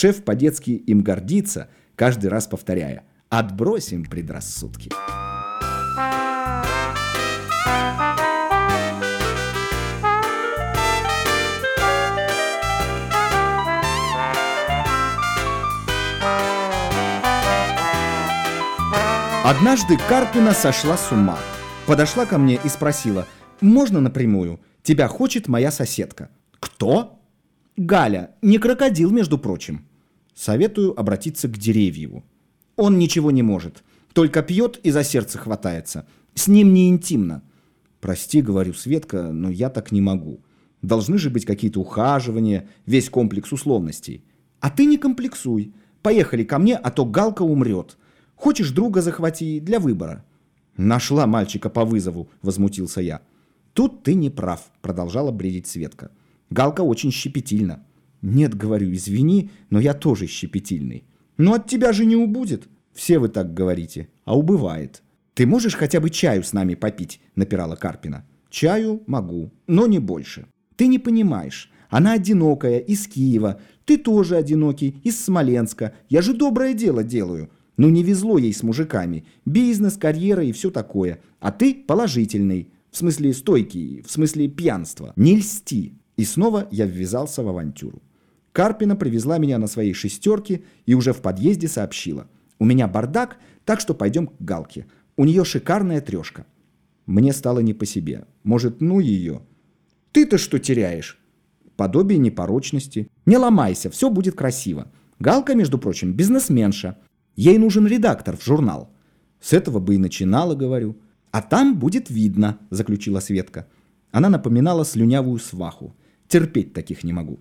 Шеф по-детски им гордится, каждый раз повторяя «Отбросим предрассудки». Однажды Карпина сошла с ума. Подошла ко мне и спросила, «Можно напрямую? Тебя хочет моя соседка». «Кто?» «Галя, не крокодил, между прочим». Советую обратиться к Деревьеву. Он ничего не может, только пьет и за сердце хватается. С ним не интимно. «Прости, — говорю, Светка, — но я так не могу. Должны же быть какие-то ухаживания, весь комплекс условностей. А ты не комплексуй. Поехали ко мне, а то Галка умрет». Хочешь друга захвати для выбора». «Нашла мальчика по вызову», — возмутился я. «Тут ты не прав», — продолжала бредить Светка. «Галка очень щепетильна». «Нет, — говорю, — извини, но я тоже щепетильный». «Но от тебя же не убудет». «Все вы так говорите, а убывает». «Ты можешь хотя бы чаю с нами попить?» — напирала Карпина. «Чаю могу, но не больше. Ты не понимаешь. Она одинокая, из Киева. Ты тоже одинокий, из Смоленска. Я же доброе дело делаю. Ну не везло ей с мужиками. Бизнес, карьера и все такое. А ты положительный. В смысле стойкий, в смысле пьянства. Не льсти. И снова я ввязался в авантюру. Карпина привезла меня на своей шестерке и уже в подъезде сообщила. У меня бардак, так что пойдем к Галке. У нее шикарная трешка. Мне стало не по себе. Может, ну ее? Ты-то что теряешь? Подобие непорочности. Не ломайся, все будет красиво. Галка, между прочим, бизнесменша. Ей нужен редактор в журнал. С этого бы и начинала, говорю. А там будет видно, заключила Светка. Она напоминала слюнявую сваху. Терпеть таких не могу.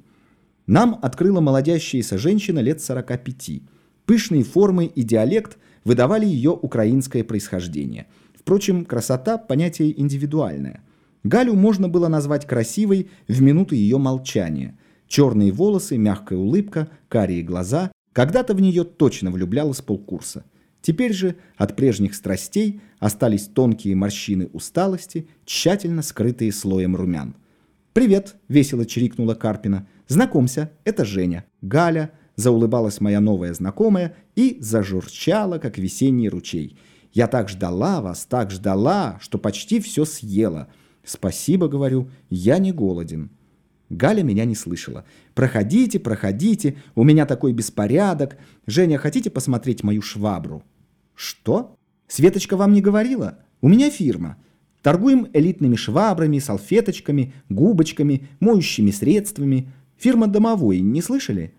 Нам открыла молодящаяся женщина лет 45. Пышные формы и диалект выдавали ее украинское происхождение. Впрочем, красота – понятие индивидуальное. Галю можно было назвать красивой в минуты ее молчания. Черные волосы, мягкая улыбка, карие глаза когда-то в нее точно влюблялась полкурса. Теперь же от прежних страстей остались тонкие морщины усталости, тщательно скрытые слоем румян. «Привет!» – весело чирикнула Карпина. «Знакомься, это Женя». «Галя!» – заулыбалась моя новая знакомая и зажурчала, как весенний ручей. «Я так ждала вас, так ждала, что почти все съела. Спасибо, говорю, я не голоден». Галя меня не слышала. «Проходите, проходите, у меня такой беспорядок. Женя, хотите посмотреть мою швабру?» «Что? Светочка вам не говорила? У меня фирма. Торгуем элитными швабрами, салфеточками, губочками, моющими средствами. Фирма домовой, не слышали?»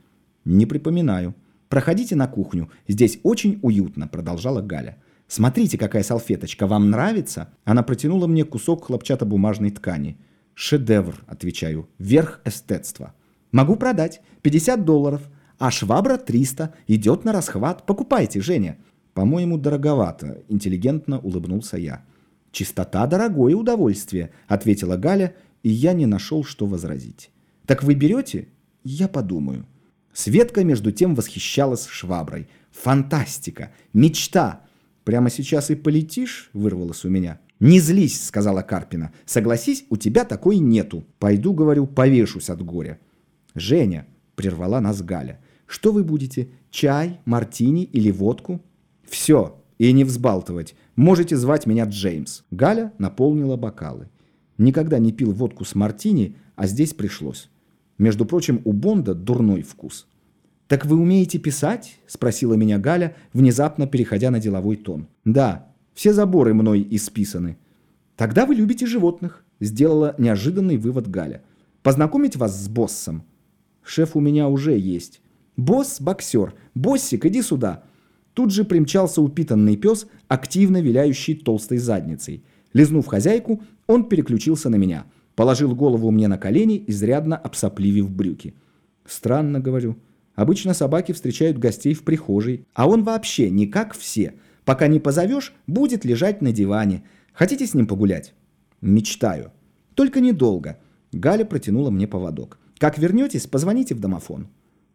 «Не припоминаю. Проходите на кухню, здесь очень уютно», продолжала Галя. «Смотрите, какая салфеточка, вам нравится?» Она протянула мне кусок хлопчатобумажной ткани. Шедевр, отвечаю, верх эстетства. Могу продать, 50 долларов, а швабра 300, идет на расхват, покупайте, Женя. По-моему, дороговато, интеллигентно улыбнулся я. Чистота – дорогое удовольствие, ответила Галя, и я не нашел, что возразить. Так вы берете? Я подумаю. Светка, между тем, восхищалась шваброй. Фантастика! Мечта! Прямо сейчас и полетишь, вырвалось у меня. «Не злись», — сказала Карпина. «Согласись, у тебя такой нету. Пойду, говорю, повешусь от горя». «Женя», — прервала нас Галя, — «что вы будете? Чай, мартини или водку?» «Все, и не взбалтывать. Можете звать меня Джеймс». Галя наполнила бокалы. Никогда не пил водку с мартини, а здесь пришлось. Между прочим, у Бонда дурной вкус. «Так вы умеете писать?» – спросила меня Галя, внезапно переходя на деловой тон. «Да, все заборы мной исписаны. Тогда вы любите животных, сделала неожиданный вывод Галя. Познакомить вас с боссом? Шеф у меня уже есть. Босс – боксер. Боссик, иди сюда. Тут же примчался упитанный пес, активно виляющий толстой задницей. Лизнув хозяйку, он переключился на меня. Положил голову мне на колени, изрядно обсопливив брюки. Странно, говорю. Обычно собаки встречают гостей в прихожей, а он вообще не как все – Пока не позовешь, будет лежать на диване. Хотите с ним погулять? Мечтаю. Только недолго. Галя протянула мне поводок. Как вернетесь, позвоните в домофон.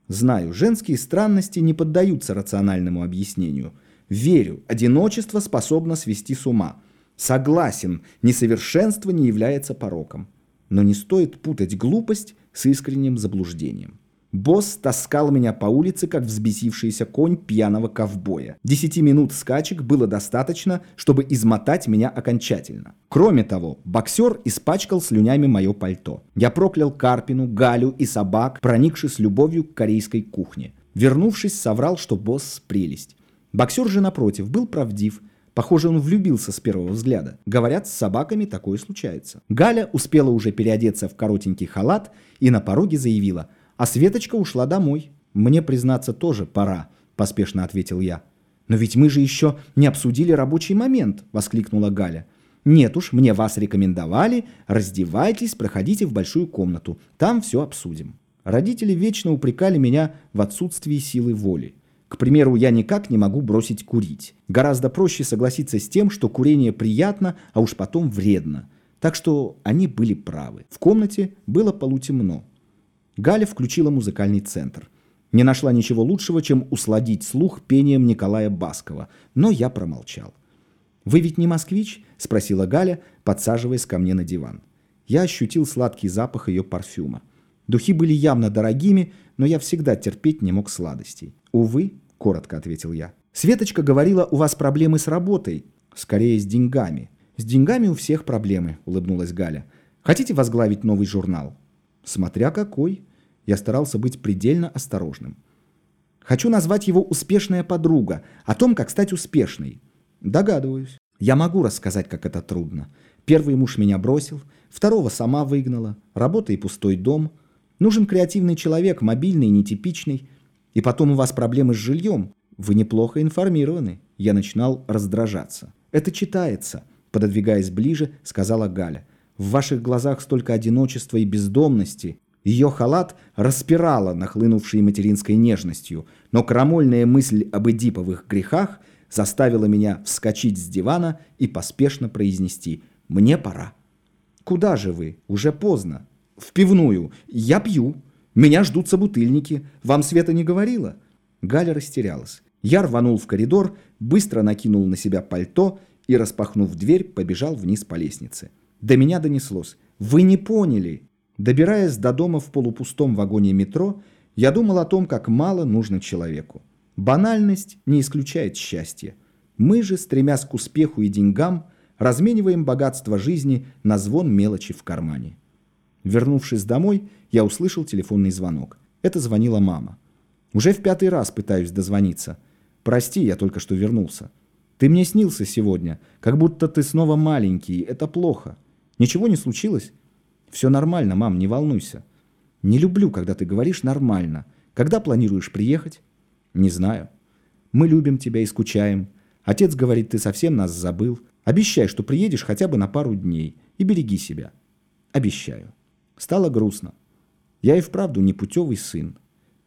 Знаю, женские странности не поддаются рациональному объяснению. Верю, одиночество способно свести с ума. Согласен, несовершенство не является пороком. Но не стоит путать глупость с искренним заблуждением. Босс таскал меня по улице, как взбесившийся конь пьяного ковбоя. Десяти минут скачек было достаточно, чтобы измотать меня окончательно. Кроме того, боксер испачкал слюнями мое пальто. Я проклял Карпину, Галю и собак, проникшись любовью к корейской кухне. Вернувшись, соврал, что босс прелесть. Боксер же, напротив, был правдив. Похоже, он влюбился с первого взгляда. Говорят, с собаками такое случается. Галя успела уже переодеться в коротенький халат и на пороге заявила – а Светочка ушла домой. Мне, признаться, тоже пора, поспешно ответил я. Но ведь мы же еще не обсудили рабочий момент, воскликнула Галя. Нет уж, мне вас рекомендовали, раздевайтесь, проходите в большую комнату, там все обсудим. Родители вечно упрекали меня в отсутствии силы воли. К примеру, я никак не могу бросить курить. Гораздо проще согласиться с тем, что курение приятно, а уж потом вредно. Так что они были правы. В комнате было полутемно. Галя включила музыкальный центр. Не нашла ничего лучшего, чем усладить слух пением Николая Баскова, но я промолчал. «Вы ведь не москвич?» – спросила Галя, подсаживаясь ко мне на диван. Я ощутил сладкий запах ее парфюма. Духи были явно дорогими, но я всегда терпеть не мог сладостей. «Увы», – коротко ответил я. «Светочка говорила, у вас проблемы с работой. Скорее, с деньгами». «С деньгами у всех проблемы», – улыбнулась Галя. «Хотите возглавить новый журнал?» Смотря какой. Я старался быть предельно осторожным. Хочу назвать его «Успешная подруга», о том, как стать успешной. Догадываюсь. Я могу рассказать, как это трудно. Первый муж меня бросил, второго сама выгнала, работа и пустой дом. Нужен креативный человек, мобильный, нетипичный. И потом у вас проблемы с жильем. Вы неплохо информированы. Я начинал раздражаться. Это читается, пододвигаясь ближе, сказала Галя. В ваших глазах столько одиночества и бездомности. Ее халат распирала нахлынувшей материнской нежностью, но крамольная мысль об эдиповых грехах заставила меня вскочить с дивана и поспешно произнести «Мне пора». «Куда же вы? Уже поздно». «В пивную. Я пью. Меня ждут собутыльники. Вам Света не говорила?» Галя растерялась. Я рванул в коридор, быстро накинул на себя пальто и, распахнув дверь, побежал вниз по лестнице. До меня донеслось. «Вы не поняли!» Добираясь до дома в полупустом вагоне метро, я думал о том, как мало нужно человеку. Банальность не исключает счастья. Мы же, стремясь к успеху и деньгам, размениваем богатство жизни на звон мелочи в кармане. Вернувшись домой, я услышал телефонный звонок. Это звонила мама. Уже в пятый раз пытаюсь дозвониться. Прости, я только что вернулся. Ты мне снился сегодня, как будто ты снова маленький. Это плохо. Ничего не случилось? Все нормально, мам, не волнуйся. Не люблю, когда ты говоришь нормально. Когда планируешь приехать? Не знаю. Мы любим тебя и скучаем. Отец говорит, ты совсем нас забыл. Обещай, что приедешь хотя бы на пару дней. И береги себя. Обещаю. Стало грустно. Я и вправду непутевый сын.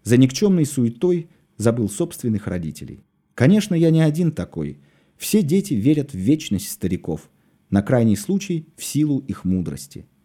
За никчемной суетой забыл собственных родителей. Конечно, я не один такой. Все дети верят в вечность стариков – на крайний случай в силу их мудрости.